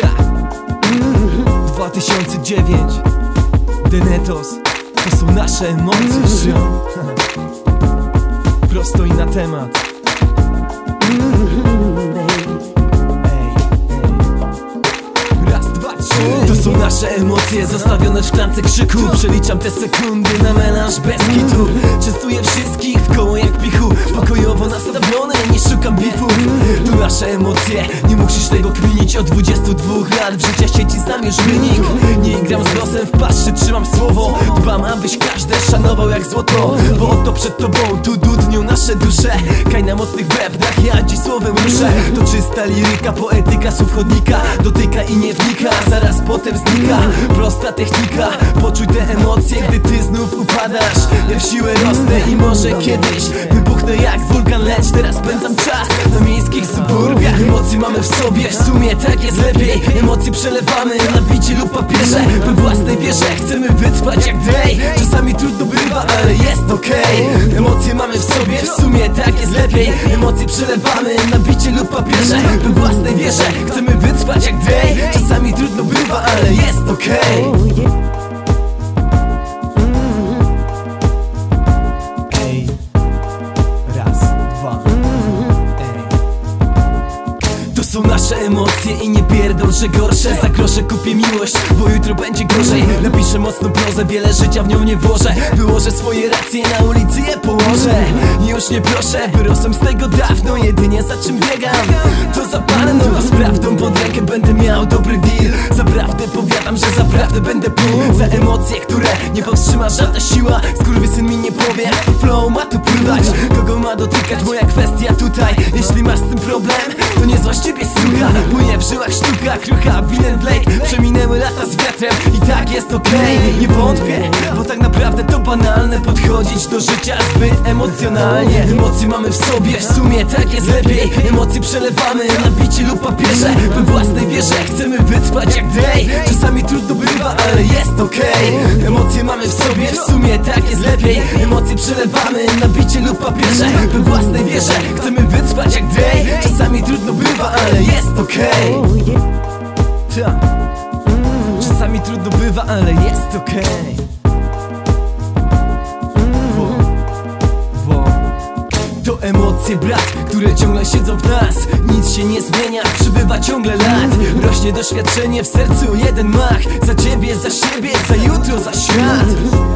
Ta. 2009 Denetos. To są nasze emocje ziom. Prosto i na temat. Ej. Raz, dwa, trzy. To są nasze emocje zostawione w szklance krzyku. Przeliczam te sekundy na melanż bez kitu. Częstuję wszystkich w koło jak pichu. Pokojowo nastawione, nie szukam To nasze emocje, nie musisz tego kminić Od 22 lat w życia sieci znam już wynik. Nie gram z losem w paszy, trzymam słowo. Dbam, abyś każde szanował jak złoto. Bo oto przed tobą tu dudnią nasze dusze. Kaj na mocnych wewnach, ja dziś słowem ruszę. To czysta liryka, poetyka, słów chodnika. Dotyka i nie wnika, zaraz potem znika. Prosta technika, poczuj te emocje Gdy ty znów upadasz. Ja w siłę rosnę i może kiedyś Jak wulkan, lecz teraz pędzam czas Na miejskich suburbiach. Emocje mamy w sobie, w sumie tak jest lepiej. Emocje przelewamy na bicie lub papierze. We własnej wierze chcemy wytrwać jak day Czasami trudno bywa, ale jest okej. Emocje mamy w sobie, w sumie tak jest lepiej. Emocje przelewamy na bicie lub papierze. We własnej wierze chcemy wytrwać jak day Czasami trudno są nasze emocje i nie pierdol, że gorsze. Za grosze kupię miłość, bo jutro będzie gorzej. Napiszę mocną prozę, wiele życia w nią nie włożę. Wyłożę swoje racje, na ulicy je położę. Już nie proszę, wyrosłem z tego dawno. Jedynie za czym biegam, to za panem. No z prawdą pod rękę będę miał dobry deal. Zaprawdę powiadam, że zaprawdę będę pił Za emocje, które nie powstrzyma żadna siła. Syn mi nie powie, jak to flow ma tu pływać. Kogo ma dotykać, moja kwestia tutaj. Jeśli masz z tym problem, to nie zła z ciebie suka. Płynie w żyłach sztuka, krucha, Villain Blade Przeminęły lata z wiatrem i tak jest okej. Nie wątpię, bo tak naprawdę to banalne Podchodzić do życia zbyt emocjonalnie. Emocje mamy w sobie, w sumie tak jest lepiej. Emocje przelewamy na bicie lub papierze. We własnej wierze chcemy wytrwać jak day Czasami trudno bywa, ale jest okej. Emocje mamy w sobie, w sumie tak jest lepiej. Emocje przelewamy na bicie lub papierze. We własnej wierze chcemy wytrwać jak day Czasami trudno bywa, ale jest okej. Ta. Czasami trudno bywa, ale jest okej. To emocje brat, które ciągle siedzą w nas. Nic się nie zmienia, przybywa ciągle lat. Rośnie doświadczenie w sercu, jeden mach. Za ciebie, za siebie, za jutro, za świat